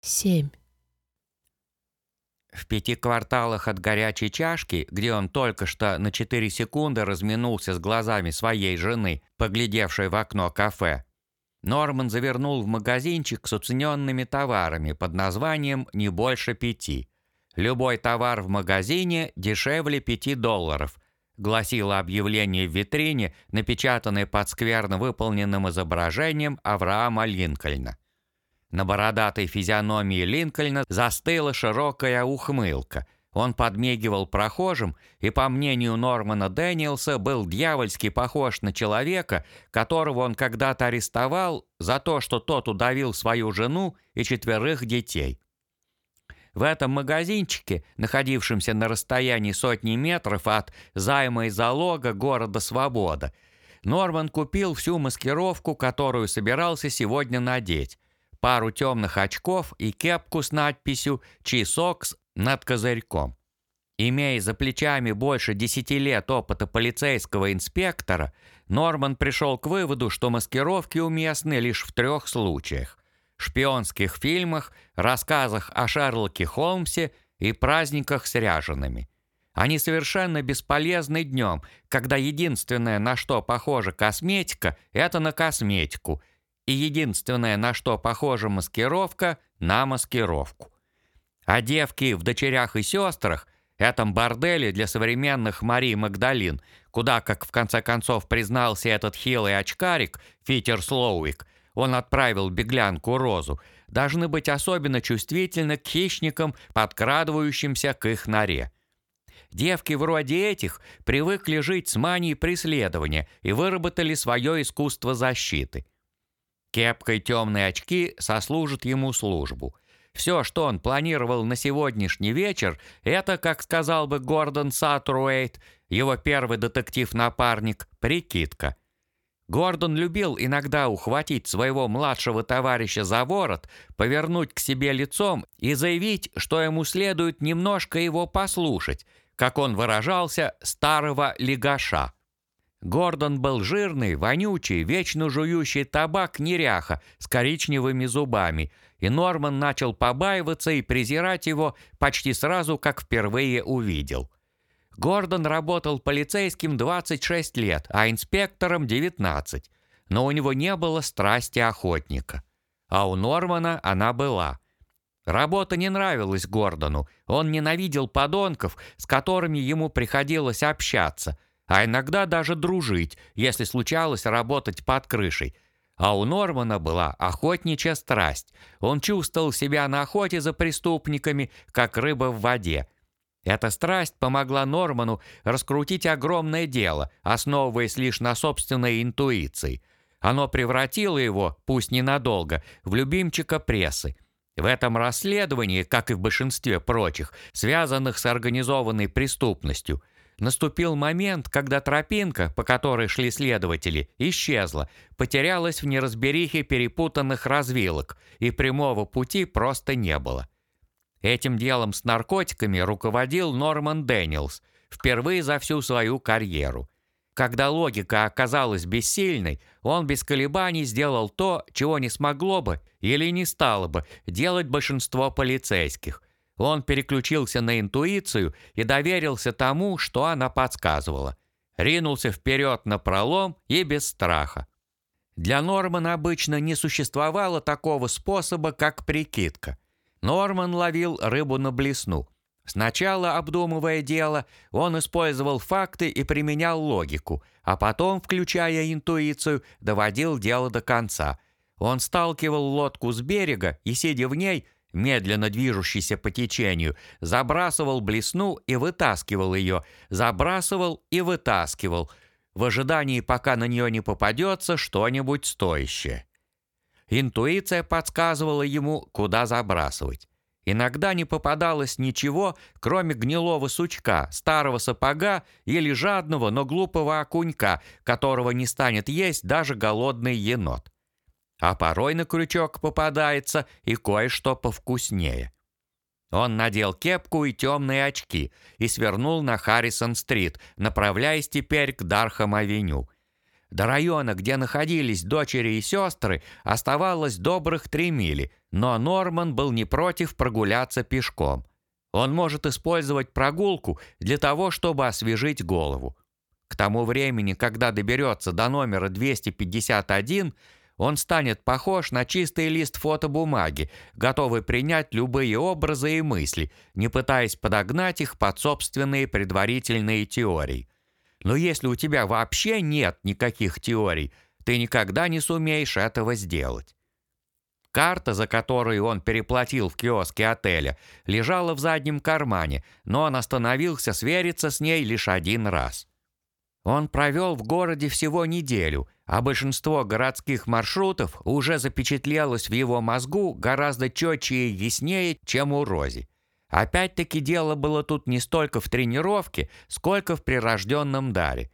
семь. В пяти кварталах от горячей чашки, где он только что на 4 секунды разминулся с глазами своей жены, поглядевшей в окно кафе, Норман завернул в магазинчик с уцененными товарами под названием «Не больше пяти». «Любой товар в магазине дешевле пяти долларов», гласило объявление в витрине, напечатанное под скверно выполненным изображением Авраама Линкольна. На бородатой физиономии Линкольна застыла широкая ухмылка. Он подмигивал прохожим и, по мнению Нормана Дэниелса, был дьявольски похож на человека, которого он когда-то арестовал за то, что тот удавил свою жену и четверых детей. В этом магазинчике, находившемся на расстоянии сотни метров от займа и залога города Свобода, Норман купил всю маскировку, которую собирался сегодня надеть пару темных очков и кепку с надписью «Чисокс» над козырьком. Имея за плечами больше десяти лет опыта полицейского инспектора, Норман пришел к выводу, что маскировки уместны лишь в трех случаях – шпионских фильмах, рассказах о Шерлоке Холмсе и праздниках с ряжеными. Они совершенно бесполезны днем, когда единственное, на что похожа косметика, это на косметику, и единственное, на что похожа маскировка, на маскировку. А девки в «Дочерях и сестрах» этом борделе для современных Марии Магдалин, куда, как в конце концов признался этот хилый очкарик, Фитер Слоуик, он отправил беглянку Розу, должны быть особенно чувствительны к хищникам, подкрадывающимся к их норе. Девки вроде этих привыкли жить с манией преследования и выработали свое искусство защиты. Кепка и темные очки сослужат ему службу. Все, что он планировал на сегодняшний вечер, это, как сказал бы Гордон Сатруэйт, его первый детектив-напарник, прикидка. Гордон любил иногда ухватить своего младшего товарища за ворот, повернуть к себе лицом и заявить, что ему следует немножко его послушать, как он выражался, старого легаша. Гордон был жирный, вонючий, вечно жующий табак неряха с коричневыми зубами, и Норман начал побаиваться и презирать его почти сразу, как впервые увидел. Гордон работал полицейским 26 лет, а инспектором 19, но у него не было страсти охотника. А у Нормана она была. Работа не нравилась Гордону, он ненавидел подонков, с которыми ему приходилось общаться – а иногда даже дружить, если случалось работать под крышей. А у Нормана была охотничья страсть. Он чувствовал себя на охоте за преступниками, как рыба в воде. Эта страсть помогла Норману раскрутить огромное дело, основываясь лишь на собственной интуиции. Оно превратило его, пусть ненадолго, в любимчика прессы. В этом расследовании, как и в большинстве прочих, связанных с организованной преступностью, Наступил момент, когда тропинка, по которой шли следователи, исчезла, потерялась в неразберихе перепутанных развилок, и прямого пути просто не было. Этим делом с наркотиками руководил Норман Дэниелс впервые за всю свою карьеру. Когда логика оказалась бессильной, он без колебаний сделал то, чего не смогло бы или не стало бы делать большинство полицейских – он переключился на интуицию и доверился тому, что она подсказывала. Ринулся вперед на пролом и без страха. Для Нормана обычно не существовало такого способа, как прикидка. Норман ловил рыбу на блесну. Сначала, обдумывая дело, он использовал факты и применял логику, а потом, включая интуицию, доводил дело до конца. Он сталкивал лодку с берега и, сидя в ней, медленно движущийся по течению, забрасывал блесну и вытаскивал ее, забрасывал и вытаскивал, в ожидании, пока на нее не попадется что-нибудь стоящее. Интуиция подсказывала ему, куда забрасывать. Иногда не попадалось ничего, кроме гнилого сучка, старого сапога или жадного, но глупого окунька, которого не станет есть даже голодный енот а порой на крючок попадается и кое-что повкуснее. Он надел кепку и темные очки и свернул на Харрисон-стрит, направляясь теперь к Дархам-авеню. До района, где находились дочери и сестры, оставалось добрых три мили, но Норман был не против прогуляться пешком. Он может использовать прогулку для того, чтобы освежить голову. К тому времени, когда доберется до номера 251, он станет похож на чистый лист фотобумаги, готовый принять любые образы и мысли, не пытаясь подогнать их под собственные предварительные теории. Но если у тебя вообще нет никаких теорий, ты никогда не сумеешь этого сделать. Карта, за которую он переплатил в киоске отеля, лежала в заднем кармане, но он остановился свериться с ней лишь один раз. Он провел в городе всего неделю, а большинство городских маршрутов уже запечатлелось в его мозгу гораздо четче и яснее, чем у Рози. Опять-таки дело было тут не столько в тренировке, сколько в прирожденном даре.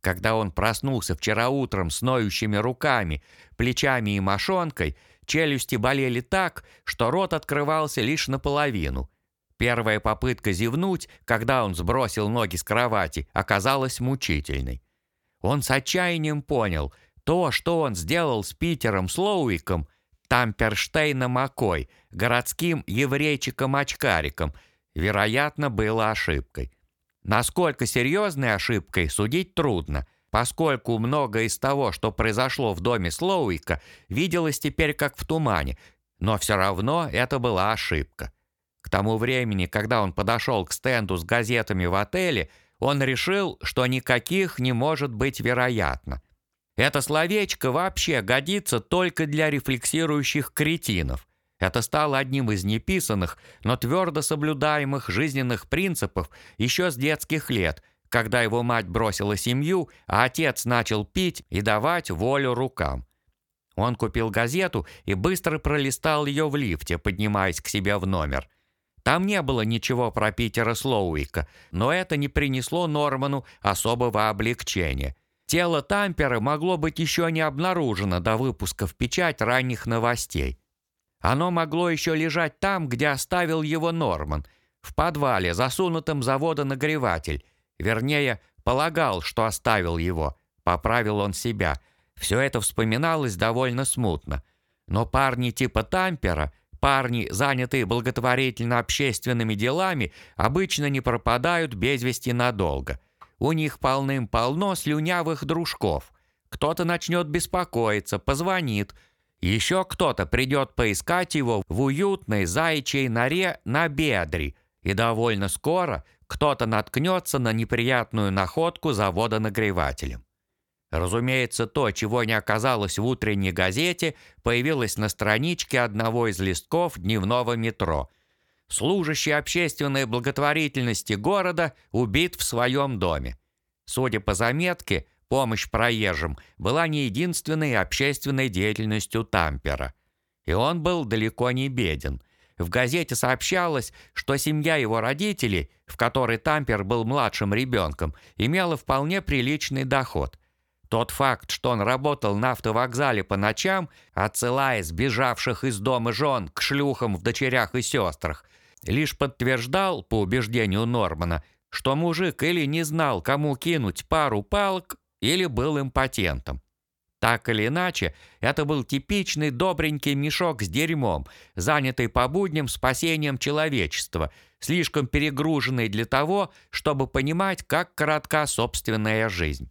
Когда он проснулся вчера утром с ноющими руками, плечами и мошонкой, челюсти болели так, что рот открывался лишь наполовину – Первая попытка зевнуть, когда он сбросил ноги с кровати, оказалась мучительной. Он с отчаянием понял, то, что он сделал с Питером Слоуиком, Тамперштейном Акой, городским еврейчиком-очкариком, вероятно, было ошибкой. Насколько серьезной ошибкой, судить трудно, поскольку многое из того, что произошло в доме Слоуика, виделось теперь как в тумане, но все равно это была ошибка. К тому времени, когда он подошел к стенду с газетами в отеле, он решил, что никаких не может быть вероятно. Это словечко вообще годится только для рефлексирующих кретинов. Это стало одним из неписанных, но твердо соблюдаемых жизненных принципов еще с детских лет, когда его мать бросила семью, а отец начал пить и давать волю рукам. Он купил газету и быстро пролистал ее в лифте, поднимаясь к себе в номер – там не было ничего про Питера Слоуика, но это не принесло Норману особого облегчения. Тело Тампера могло быть еще не обнаружено до выпуска в печать ранних новостей. Оно могло еще лежать там, где оставил его Норман, в подвале, засунутом завода нагреватель. Вернее, полагал, что оставил его. Поправил он себя. Все это вспоминалось довольно смутно. Но парни типа Тампера – Парни, занятые благотворительно-общественными делами, обычно не пропадают без вести надолго. У них полным-полно слюнявых дружков. Кто-то начнет беспокоиться, позвонит. Еще кто-то придет поискать его в уютной заячьей норе на бедре. И довольно скоро кто-то наткнется на неприятную находку завода нагревателем. Разумеется, то, чего не оказалось в утренней газете, появилось на страничке одного из листков дневного метро. Служащий общественной благотворительности города убит в своем доме. Судя по заметке, помощь проезжим была не единственной общественной деятельностью Тампера. И он был далеко не беден. В газете сообщалось, что семья его родителей, в которой Тампер был младшим ребенком, имела вполне приличный доход – тот факт, что он работал на автовокзале по ночам, отсылая сбежавших из дома жен к шлюхам в дочерях и сестрах, лишь подтверждал, по убеждению Нормана, что мужик или не знал, кому кинуть пару палок, или был импотентом. Так или иначе, это был типичный добренький мешок с дерьмом, занятый по будням спасением человечества, слишком перегруженный для того, чтобы понимать, как коротка собственная жизнь.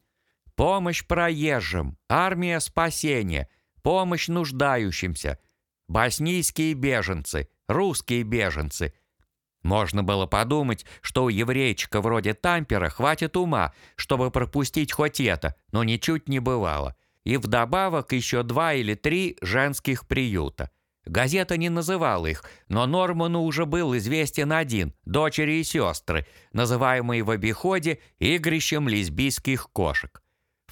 Помощь проезжим, армия спасения, помощь нуждающимся, боснийские беженцы, русские беженцы. Можно было подумать, что у еврейчика вроде Тампера хватит ума, чтобы пропустить хоть это, но ничуть не бывало. И вдобавок еще два или три женских приюта. Газета не называла их, но Норману уже был известен один – дочери и сестры, называемые в обиходе игрищем лесбийских кошек.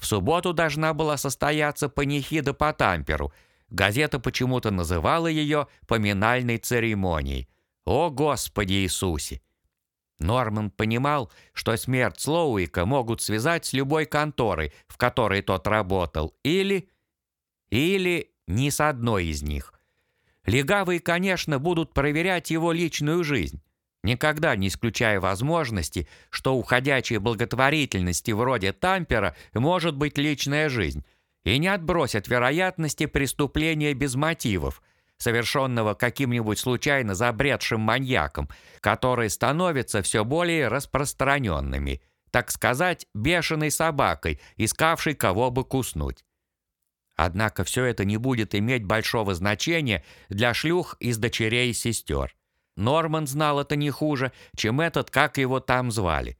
В субботу должна была состояться панихида по тамперу. Газета почему-то называла ее поминальной церемонией. О, Господи Иисусе! Норман понимал, что смерть Слоуика могут связать с любой конторой, в которой тот работал, или... или ни с одной из них. Легавые, конечно, будут проверять его личную жизнь. Никогда не исключая возможности, что у ходячей благотворительности вроде Тампера может быть личная жизнь, и не отбросят вероятности преступления без мотивов, совершенного каким-нибудь случайно забредшим маньяком, которые становятся все более распространенными, так сказать, бешеной собакой, искавшей кого бы куснуть. Однако все это не будет иметь большого значения для шлюх из дочерей и сестер. Норман знал это не хуже, чем этот, как его там звали.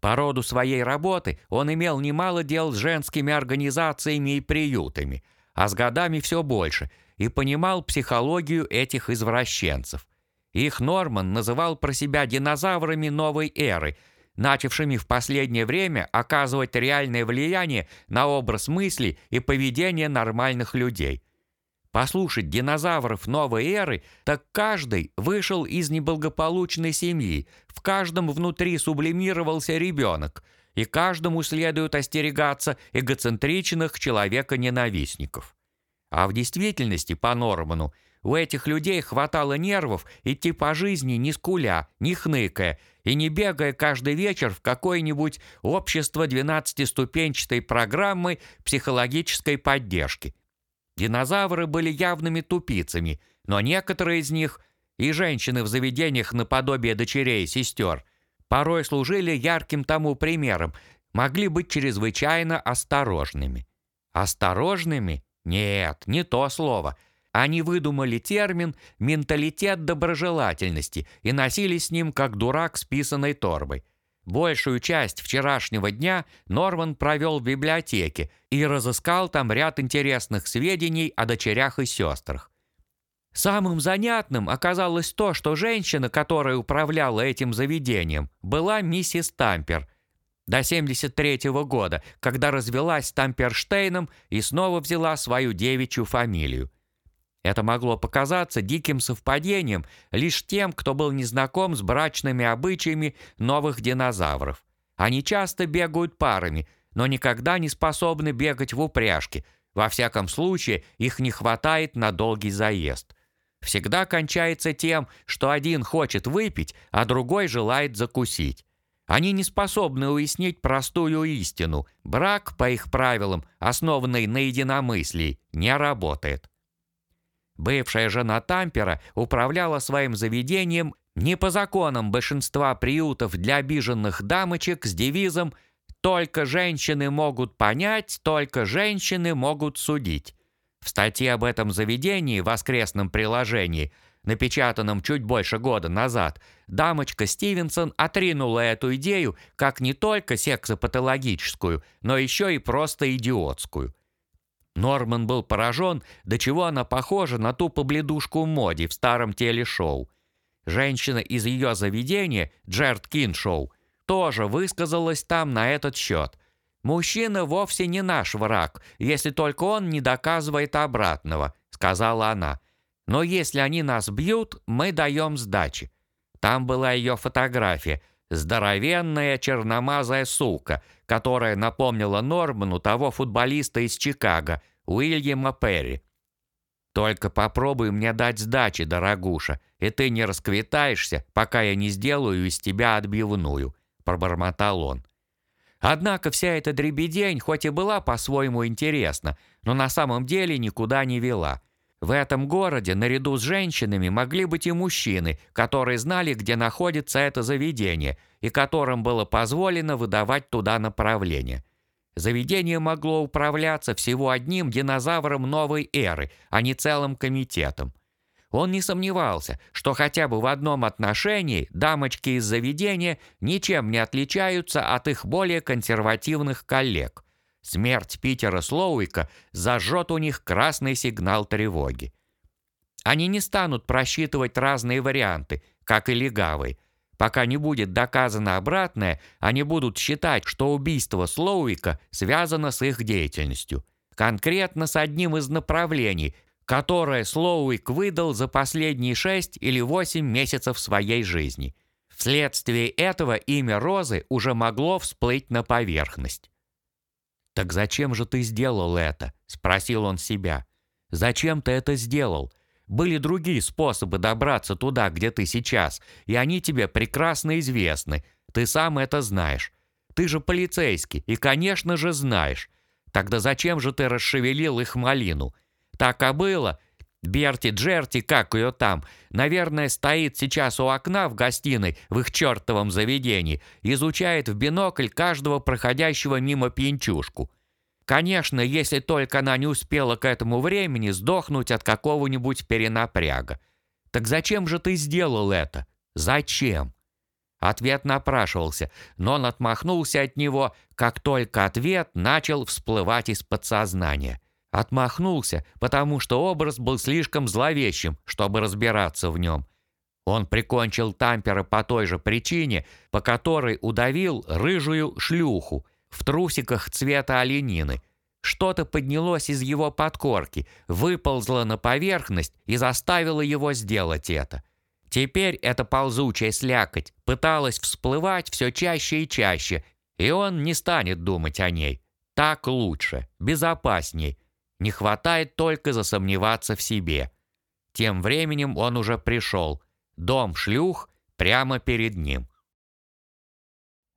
По роду своей работы он имел немало дел с женскими организациями и приютами, а с годами все больше, и понимал психологию этих извращенцев. Их Норман называл про себя динозаврами новой эры, начавшими в последнее время оказывать реальное влияние на образ мысли и поведение нормальных людей – Послушать динозавров новой эры, так каждый вышел из неблагополучной семьи, в каждом внутри сублимировался ребенок, и каждому следует остерегаться эгоцентричных человека-ненавистников. А в действительности, по Норману, у этих людей хватало нервов идти по жизни не скуля, не хныкая и не бегая каждый вечер в какое-нибудь общество 12-ступенчатой программы психологической поддержки. Динозавры были явными тупицами, но некоторые из них, и женщины в заведениях наподобие дочерей и сестер, порой служили ярким тому примером, могли быть чрезвычайно осторожными. Осторожными? Нет, не то слово. Они выдумали термин «менталитет доброжелательности» и носили с ним как дурак с писаной торбой. Большую часть вчерашнего дня Норман провел в библиотеке и разыскал там ряд интересных сведений о дочерях и сестрах. Самым занятным оказалось то, что женщина, которая управляла этим заведением, была миссис Тампер до 73 -го года, когда развелась с Тамперштейном и снова взяла свою девичью фамилию. Это могло показаться диким совпадением лишь тем, кто был незнаком с брачными обычаями новых динозавров. Они часто бегают парами, но никогда не способны бегать в упряжке. Во всяком случае, их не хватает на долгий заезд. Всегда кончается тем, что один хочет выпить, а другой желает закусить. Они не способны уяснить простую истину. Брак, по их правилам, основанный на единомыслии, не работает. Бывшая жена Тампера управляла своим заведением не по законам большинства приютов для обиженных дамочек с девизом «Только женщины могут понять, только женщины могут судить». В статье об этом заведении в воскресном приложении, напечатанном чуть больше года назад, дамочка Стивенсон отринула эту идею как не только сексопатологическую, но еще и просто идиотскую. Норман был поражен, до чего она похожа на ту побледушку Моди в старом телешоу. Женщина из ее заведения, Джерд Киншоу, тоже высказалась там на этот счет. «Мужчина вовсе не наш враг, если только он не доказывает обратного», — сказала она. «Но если они нас бьют, мы даем сдачи». Там была ее фотография. Здоровенная черномазая сука, которая напомнила Норману того футболиста из Чикаго, Уильяма Перри. «Только попробуй мне дать сдачи, дорогуша, и ты не расквитаешься, пока я не сделаю из тебя отбивную», — пробормотал он. Однако вся эта дребедень хоть и была по-своему интересна, но на самом деле никуда не вела. В этом городе наряду с женщинами могли быть и мужчины, которые знали, где находится это заведение, и которым было позволено выдавать туда направление. Заведение могло управляться всего одним динозавром новой эры, а не целым комитетом. Он не сомневался, что хотя бы в одном отношении дамочки из заведения ничем не отличаются от их более консервативных коллег. Смерть Питера Слоуика зажжет у них красный сигнал тревоги. Они не станут просчитывать разные варианты, как и легавые – Пока не будет доказано обратное, они будут считать, что убийство Слоуика связано с их деятельностью. Конкретно с одним из направлений, которое Слоуик выдал за последние шесть или восемь месяцев своей жизни. Вследствие этого имя Розы уже могло всплыть на поверхность. «Так зачем же ты сделал это?» – спросил он себя. «Зачем ты это сделал? Были другие способы добраться туда, где ты сейчас, и они тебе прекрасно известны. Ты сам это знаешь. Ты же полицейский, и, конечно же, знаешь. Тогда зачем же ты расшевелил их малину? Так и было. Берти Джерти, как ее там, наверное, стоит сейчас у окна в гостиной в их чертовом заведении, изучает в бинокль каждого проходящего мимо пьянчушку. Конечно, если только она не успела к этому времени сдохнуть от какого-нибудь перенапряга. Так зачем же ты сделал это? Зачем? Ответ напрашивался, но он отмахнулся от него, как только ответ начал всплывать из подсознания. Отмахнулся, потому что образ был слишком зловещим, чтобы разбираться в нем. Он прикончил Тампера по той же причине, по которой удавил рыжую шлюху в трусиках цвета оленины. Что-то поднялось из его подкорки, выползло на поверхность и заставило его сделать это. Теперь эта ползучая слякоть пыталась всплывать все чаще и чаще, и он не станет думать о ней. Так лучше, безопасней. Не хватает только засомневаться в себе. Тем временем он уже пришел. Дом шлюх прямо перед ним.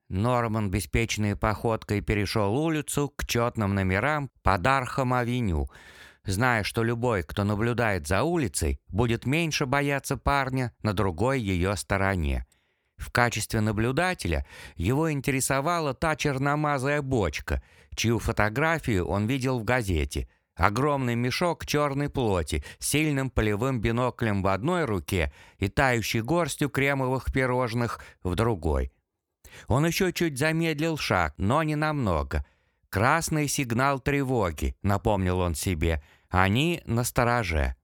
Норман беспечной походкой перешел улицу к четным номерам по Дархам-авеню, зная, что любой, кто наблюдает за улицей, будет меньше бояться парня на другой ее стороне. В качестве наблюдателя его интересовала та черномазая бочка, чью фотографию он видел в газете. Огромный мешок черной плоти с сильным полевым биноклем в одной руке и тающей горстью кремовых пирожных в другой. Он еще чуть замедлил шаг, но не намного. «Красный сигнал тревоги», — напомнил он себе. «Они на стороже».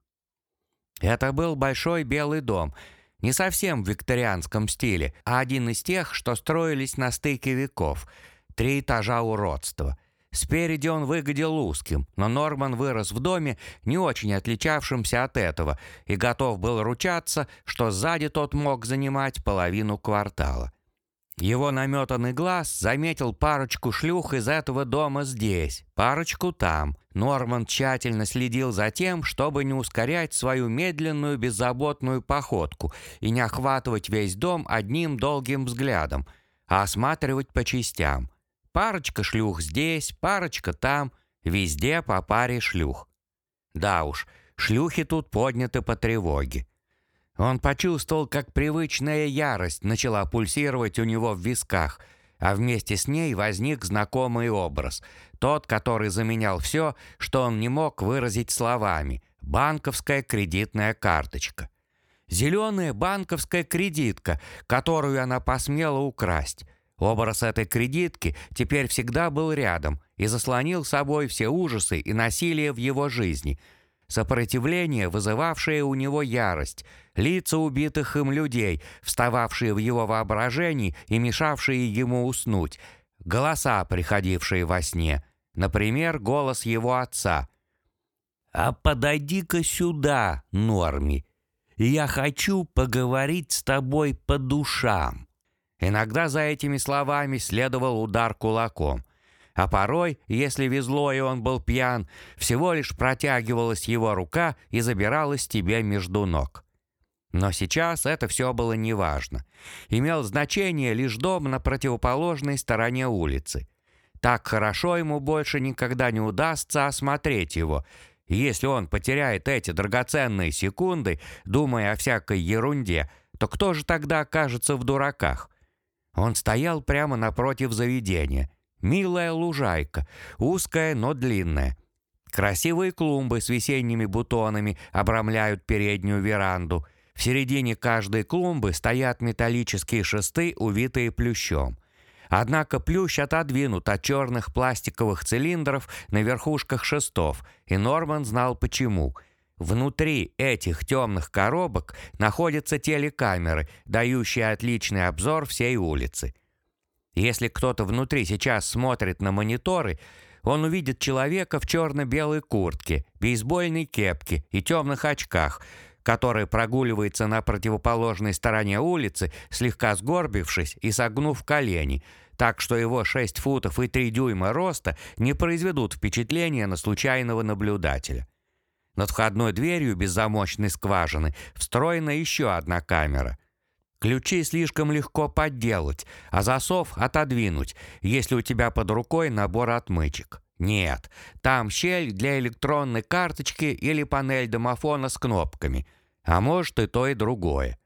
Это был большой белый дом, не совсем в викторианском стиле, а один из тех, что строились на стыке веков. Три этажа уродства. Спереди он выглядел узким, но Норман вырос в доме, не очень отличавшемся от этого, и готов был ручаться, что сзади тот мог занимать половину квартала. Его наметанный глаз заметил парочку шлюх из этого дома здесь, парочку там. Норман тщательно следил за тем, чтобы не ускорять свою медленную беззаботную походку и не охватывать весь дом одним долгим взглядом, а осматривать по частям. Парочка шлюх здесь, парочка там, везде по паре шлюх. Да уж, шлюхи тут подняты по тревоге. Он почувствовал, как привычная ярость начала пульсировать у него в висках, а вместе с ней возник знакомый образ, тот, который заменял все, что он не мог выразить словами – банковская кредитная карточка. Зеленая банковская кредитка, которую она посмела украсть. Образ этой кредитки теперь всегда был рядом и заслонил собой все ужасы и насилие в его жизни – сопротивление, вызывавшее у него ярость, лица убитых им людей, встававшие в его воображении и мешавшие ему уснуть, голоса, приходившие во сне, например, голос его отца. «А подойди-ка сюда, Норми, я хочу поговорить с тобой по душам». Иногда за этими словами следовал удар кулаком. А порой, если везло и он был пьян, всего лишь протягивалась его рука и забиралась тебе между ног. Но сейчас это все было неважно. Имел значение лишь дом на противоположной стороне улицы. Так хорошо ему больше никогда не удастся осмотреть его, если он потеряет эти драгоценные секунды, думая о всякой ерунде, то кто же тогда окажется в дураках? Он стоял прямо напротив заведения. Милая лужайка, узкая, но длинная. Красивые клумбы с весенними бутонами обрамляют переднюю веранду. В середине каждой клумбы стоят металлические шесты, увитые плющом. Однако плющ отодвинут от черных пластиковых цилиндров на верхушках шестов, и Норман знал почему. Внутри этих темных коробок находятся телекамеры, дающие отличный обзор всей улицы. Если кто-то внутри сейчас смотрит на мониторы, он увидит человека в черно-белой куртке, бейсбольной кепке и темных очках, который прогуливается на противоположной стороне улицы, слегка сгорбившись и согнув колени, так что его 6 футов и 3 дюйма роста не произведут впечатления на случайного наблюдателя. Над входной дверью без замочной скважины встроена еще одна камера. Ключи слишком легко подделать, а засов отодвинуть, если у тебя под рукой набор отмычек. Нет, там щель для электронной карточки или панель домофона с кнопками. А может и то, и другое.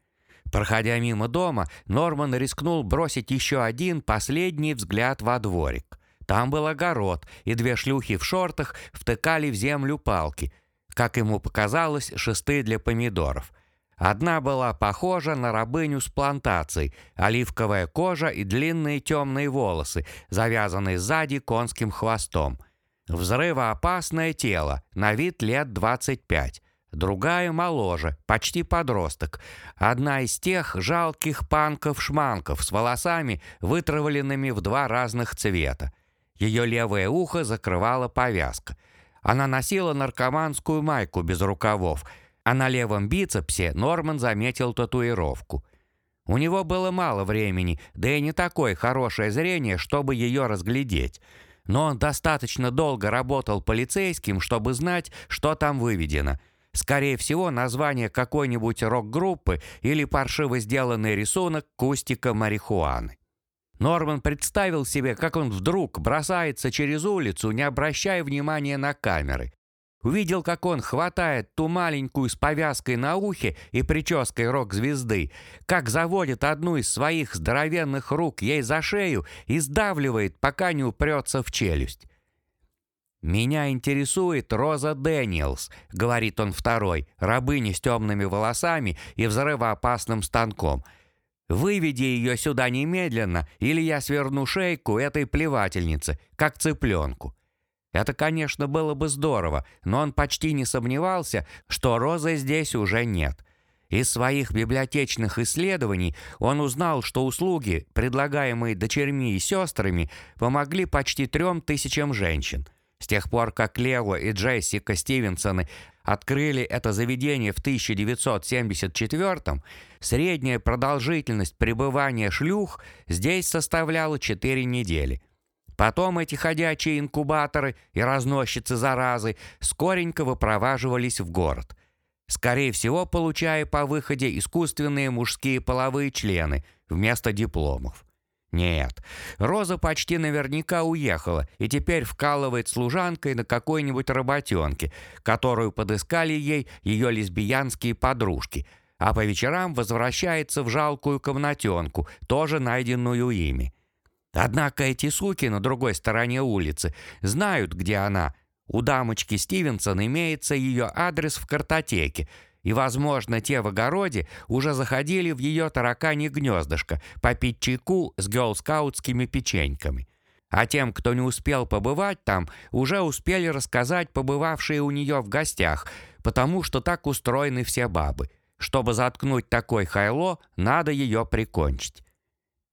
Проходя мимо дома, Норман рискнул бросить еще один последний взгляд во дворик. Там был огород, и две шлюхи в шортах втыкали в землю палки. Как ему показалось, шесты для помидоров. Одна была похожа на рабыню с плантацией, оливковая кожа и длинные темные волосы, завязанные сзади конским хвостом. Взрывоопасное тело, на вид лет 25 другая моложе, почти подросток. Одна из тех жалких панков-шманков с волосами, вытравленными в два разных цвета. Ее левое ухо закрывала повязка. Она носила наркоманскую майку без рукавов, а на левом бицепсе Норман заметил татуировку. У него было мало времени, да и не такое хорошее зрение, чтобы ее разглядеть. Но он достаточно долго работал полицейским, чтобы знать, что там выведено – Скорее всего, название какой-нибудь рок-группы или паршиво сделанный рисунок кустика марихуаны. Норман представил себе, как он вдруг бросается через улицу, не обращая внимания на камеры. Увидел, как он хватает ту маленькую с повязкой на ухе и прической рок-звезды, как заводит одну из своих здоровенных рук ей за шею и сдавливает, пока не упрется в челюсть. «Меня интересует Роза Дэниелс», — говорит он второй, рабыня с темными волосами и взрывоопасным станком. «Выведи ее сюда немедленно, или я сверну шейку этой плевательницы, как цыпленку». Это, конечно, было бы здорово, но он почти не сомневался, что Розы здесь уже нет. Из своих библиотечных исследований он узнал, что услуги, предлагаемые дочерьми и сестрами, помогли почти трем тысячам женщин. С тех пор, как Лео и Джессика Стивенсоны открыли это заведение в 1974-м, средняя продолжительность пребывания шлюх здесь составляла 4 недели. Потом эти ходячие инкубаторы и разносчицы заразы скоренько выпроваживались в город. Скорее всего, получая по выходе искусственные мужские половые члены вместо дипломов. Нет, Роза почти наверняка уехала и теперь вкалывает служанкой на какой-нибудь работенке, которую подыскали ей ее лесбиянские подружки, а по вечерам возвращается в жалкую комнатенку, тоже найденную ими. Однако эти суки на другой стороне улицы знают, где она. У дамочки Стивенсон имеется ее адрес в картотеке – и, возможно, те в огороде уже заходили в ее таракани гнездышко попить чайку с гелскаутскими печеньками. А тем, кто не успел побывать там, уже успели рассказать побывавшие у нее в гостях, потому что так устроены все бабы. Чтобы заткнуть такой хайло, надо ее прикончить.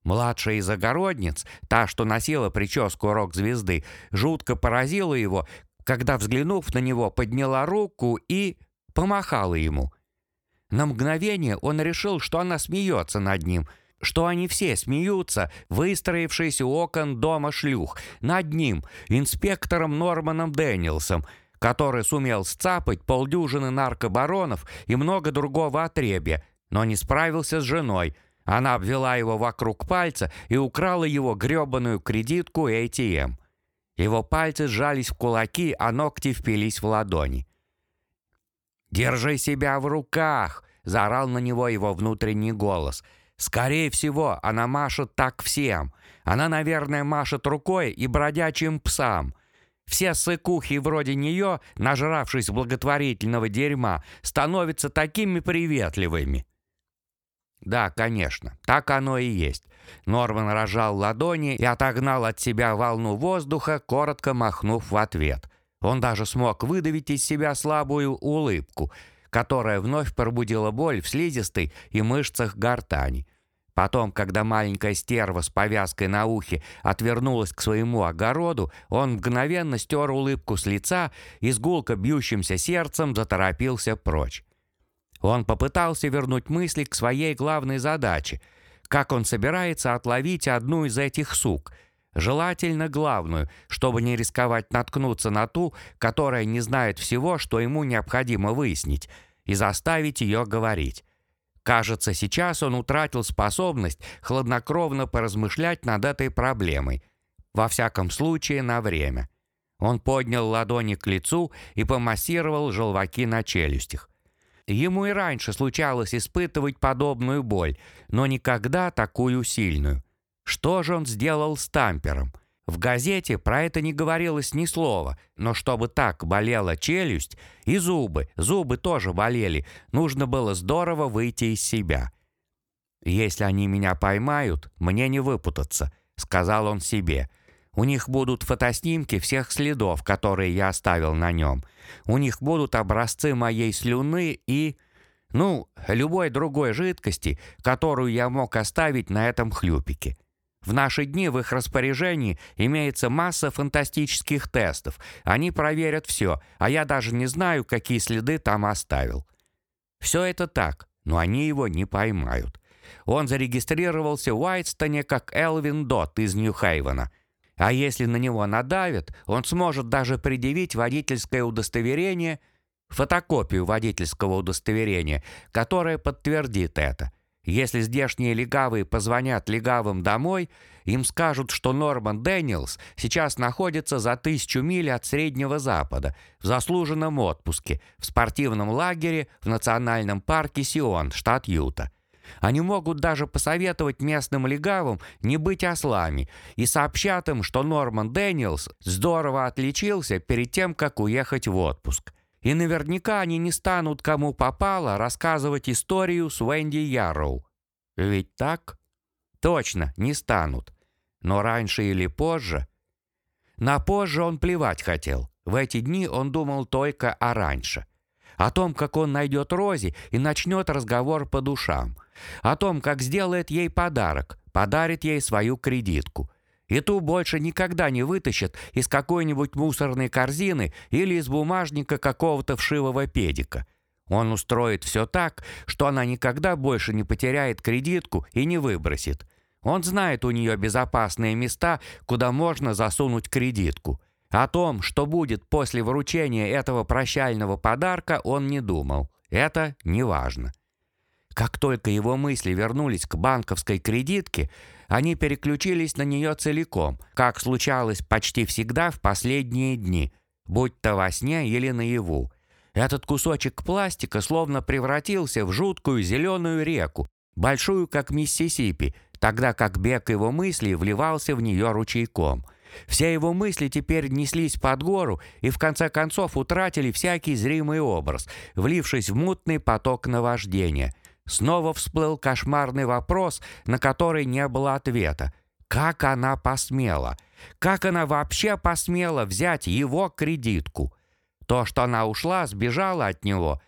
Младшая из огородниц, та, что носила прическу рок-звезды, жутко поразила его, когда, взглянув на него, подняла руку и помахала ему. На мгновение он решил, что она смеется над ним, что они все смеются, выстроившись у окон дома шлюх, над ним, инспектором Норманом Дэниелсом, который сумел сцапать полдюжины наркобаронов и много другого отребья, но не справился с женой. Она обвела его вокруг пальца и украла его грёбаную кредитку ATM. Его пальцы сжались в кулаки, а ногти впились в ладони. «Держи себя в руках!» — заорал на него его внутренний голос. «Скорее всего, она машет так всем. Она, наверное, машет рукой и бродячим псам. Все сыкухи вроде нее, нажравшись благотворительного дерьма, становятся такими приветливыми». Да, конечно, так оно и есть. Норман рожал ладони и отогнал от себя волну воздуха, коротко махнув в ответ. Он даже смог выдавить из себя слабую улыбку, которая вновь пробудила боль в слизистой и мышцах гортани. Потом, когда маленькая стерва с повязкой на ухе отвернулась к своему огороду, он мгновенно стер улыбку с лица и с гулко бьющимся сердцем заторопился прочь. Он попытался вернуть мысли к своей главной задаче — как он собирается отловить одну из этих сук — Желательно главную, чтобы не рисковать наткнуться на ту, которая не знает всего, что ему необходимо выяснить, и заставить ее говорить. Кажется, сейчас он утратил способность хладнокровно поразмышлять над этой проблемой. Во всяком случае, на время. Он поднял ладони к лицу и помассировал желваки на челюстях. Ему и раньше случалось испытывать подобную боль, но никогда такую сильную. Что же он сделал с тампером? В газете про это не говорилось ни слова, но чтобы так болела челюсть, и зубы, зубы тоже болели, нужно было здорово выйти из себя. «Если они меня поймают, мне не выпутаться», — сказал он себе. «У них будут фотоснимки всех следов, которые я оставил на нем. У них будут образцы моей слюны и...» Ну, любой другой жидкости, которую я мог оставить на этом хлюпике. В наши дни в их распоряжении имеется масса фантастических тестов. Они проверят все, а я даже не знаю, какие следы там оставил. Все это так, но они его не поймают. Он зарегистрировался в Уайтстоне как Элвин Дот из Нью-Хейвена. А если на него надавят, он сможет даже предъявить водительское удостоверение, фотокопию водительского удостоверения, которое подтвердит это – если здешние легавые позвонят легавым домой, им скажут, что Норман Дэниелс сейчас находится за тысячу миль от Среднего Запада, в заслуженном отпуске, в спортивном лагере в национальном парке Сион, штат Юта. Они могут даже посоветовать местным легавым не быть ослами и сообщат им, что Норман Дэниелс здорово отличился перед тем, как уехать в отпуск. И наверняка они не станут кому попало рассказывать историю с Венди Ярроу. Ведь так? Точно, не станут. Но раньше или позже... На позже он плевать хотел. В эти дни он думал только о раньше. О том, как он найдет Рози и начнет разговор по душам. О том, как сделает ей подарок, подарит ей свою кредитку – и ту больше никогда не вытащат из какой-нибудь мусорной корзины или из бумажника какого-то вшивого педика. Он устроит все так, что она никогда больше не потеряет кредитку и не выбросит. Он знает у нее безопасные места, куда можно засунуть кредитку. О том, что будет после вручения этого прощального подарка, он не думал. Это не важно. Как только его мысли вернулись к банковской кредитке, они переключились на нее целиком, как случалось почти всегда в последние дни, будь то во сне или наяву. Этот кусочек пластика словно превратился в жуткую зеленую реку, большую как Миссисипи, тогда как бег его мыслей вливался в нее ручейком. Все его мысли теперь неслись под гору и в конце концов утратили всякий зримый образ, влившись в мутный поток наваждения – Снова всплыл кошмарный вопрос, на который не было ответа. Как она посмела? Как она вообще посмела взять его кредитку? То, что она ушла, сбежала от него,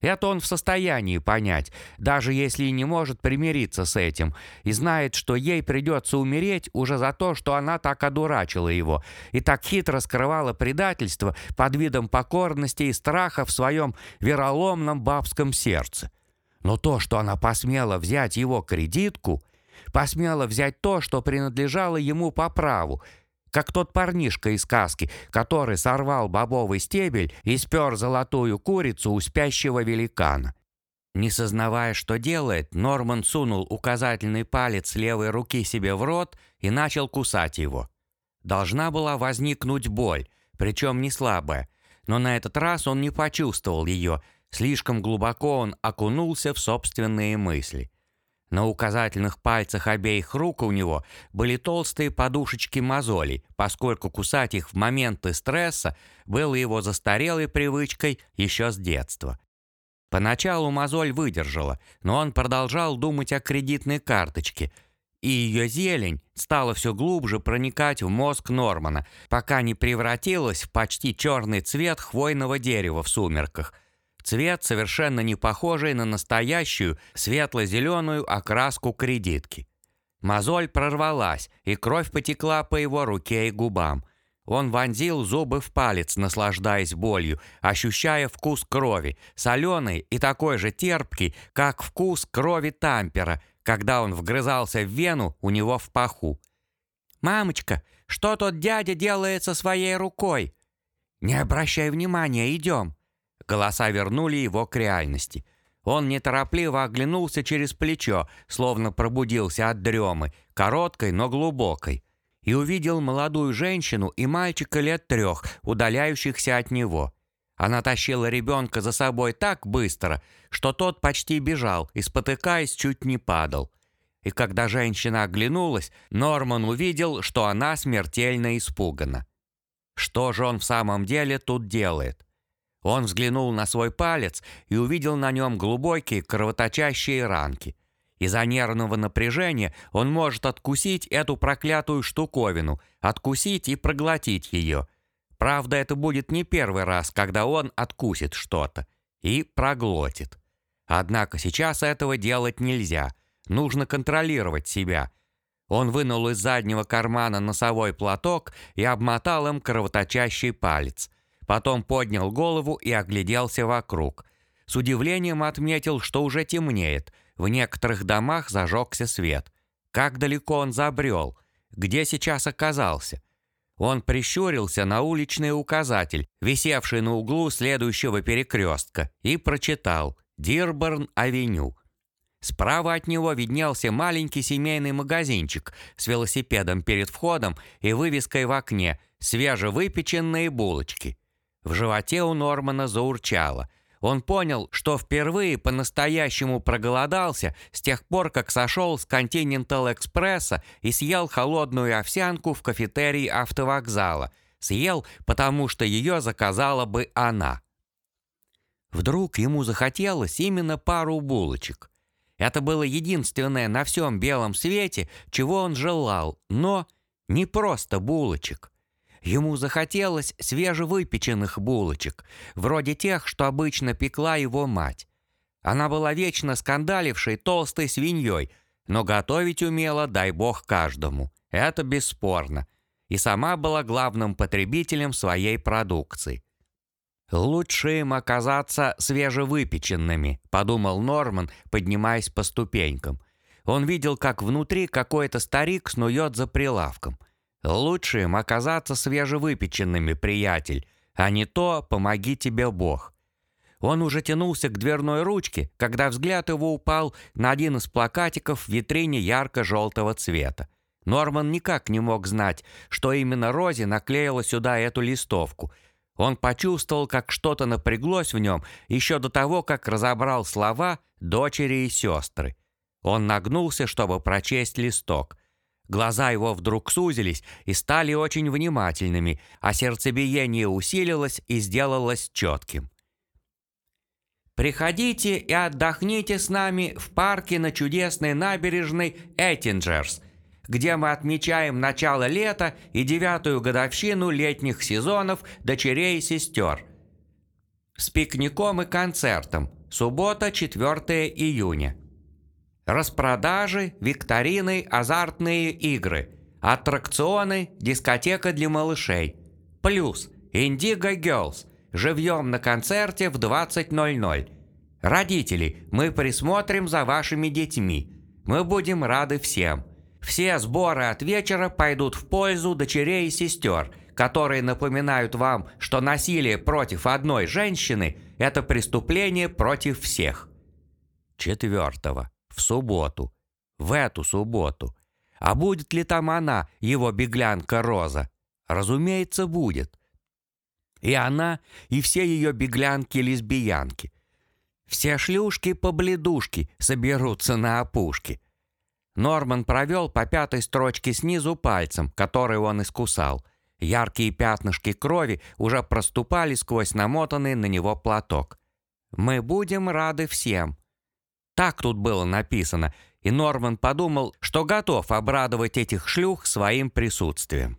это он в состоянии понять, даже если и не может примириться с этим, и знает, что ей придется умереть уже за то, что она так одурачила его и так хитро скрывала предательство под видом покорности и страха в своем вероломном бабском сердце. Но то, что она посмела взять его кредитку, посмела взять то, что принадлежало ему по праву, как тот парнишка из сказки, который сорвал бобовый стебель и спер золотую курицу у спящего великана. Не сознавая, что делает, Норман сунул указательный палец левой руки себе в рот и начал кусать его. Должна была возникнуть боль, причем не слабая, но на этот раз он не почувствовал ее – Слишком глубоко он окунулся в собственные мысли. На указательных пальцах обеих рук у него были толстые подушечки мозолей, поскольку кусать их в моменты стресса было его застарелой привычкой еще с детства. Поначалу мозоль выдержала, но он продолжал думать о кредитной карточке, и ее зелень стала все глубже проникать в мозг Нормана, пока не превратилась в почти черный цвет хвойного дерева в сумерках – Цвет совершенно не похожий на настоящую светло-зеленую окраску кредитки. Мозоль прорвалась, и кровь потекла по его руке и губам. Он вонзил зубы в палец, наслаждаясь болью, ощущая вкус крови, соленый и такой же терпкий, как вкус крови тампера, когда он вгрызался в вену у него в паху. «Мамочка, что тот дядя делает со своей рукой?» «Не обращай внимания, идем!» Голоса вернули его к реальности. Он неторопливо оглянулся через плечо, словно пробудился от дремы, короткой, но глубокой, и увидел молодую женщину и мальчика лет трех, удаляющихся от него. Она тащила ребенка за собой так быстро, что тот почти бежал и, спотыкаясь, чуть не падал. И когда женщина оглянулась, Норман увидел, что она смертельно испугана. Что же он в самом деле тут делает? Он взглянул на свой палец и увидел на нем глубокие кровоточащие ранки. Из-за нервного напряжения он может откусить эту проклятую штуковину, откусить и проглотить ее. Правда, это будет не первый раз, когда он откусит что-то и проглотит. Однако сейчас этого делать нельзя. Нужно контролировать себя. Он вынул из заднего кармана носовой платок и обмотал им кровоточащий палец – Потом поднял голову и огляделся вокруг. С удивлением отметил, что уже темнеет. В некоторых домах зажегся свет. Как далеко он забрел? Где сейчас оказался? Он прищурился на уличный указатель, висевший на углу следующего перекрестка, и прочитал «Дирборн-авеню». Справа от него виднелся маленький семейный магазинчик с велосипедом перед входом и вывеской в окне «Свежевыпеченные булочки». В животе у Нормана заурчало. Он понял, что впервые по-настоящему проголодался с тех пор, как сошел с Continental Экспресса и съел холодную овсянку в кафетерии автовокзала. Съел, потому что ее заказала бы она. Вдруг ему захотелось именно пару булочек. Это было единственное на всем белом свете, чего он желал, но не просто булочек. Ему захотелось свежевыпеченных булочек, вроде тех, что обычно пекла его мать. Она была вечно скандалившей толстой свиньей, но готовить умела, дай бог, каждому. Это бесспорно. И сама была главным потребителем своей продукции. «Лучше им оказаться свежевыпеченными», — подумал Норман, поднимаясь по ступенькам. Он видел, как внутри какой-то старик снует за прилавком — Лучше им оказаться свежевыпеченными, приятель, а не то «помоги тебе Бог». Он уже тянулся к дверной ручке, когда взгляд его упал на один из плакатиков в витрине ярко-желтого цвета. Норман никак не мог знать, что именно Рози наклеила сюда эту листовку. Он почувствовал, как что-то напряглось в нем еще до того, как разобрал слова «дочери и сестры». Он нагнулся, чтобы прочесть листок. Глаза его вдруг сузились и стали очень внимательными, а сердцебиение усилилось и сделалось четким. «Приходите и отдохните с нами в парке на чудесной набережной Эттинджерс», где мы отмечаем начало лета и девятую годовщину летних сезонов «Дочерей и сестер». С пикником и концертом. Суббота, 4 июня. Распродажи, викторины, азартные игры, аттракционы, дискотека для малышей. Плюс Indigo Girls. Живьем на концерте в 20.00. Родители, мы присмотрим за вашими детьми. Мы будем рады всем. Все сборы от вечера пойдут в пользу дочерей и сестер, которые напоминают вам, что насилие против одной женщины – это преступление против всех. Четвертого субботу, в эту субботу. А будет ли там она, его беглянка Роза? Разумеется, будет. И она, и все ее беглянки-лесбиянки. Все шлюшки-побледушки соберутся на опушке. Норман провел по пятой строчке снизу пальцем, который он искусал. Яркие пятнышки крови уже проступали сквозь намотанный на него платок. «Мы будем рады всем. Так тут было написано, и Норман подумал, что готов обрадовать этих шлюх своим присутствием.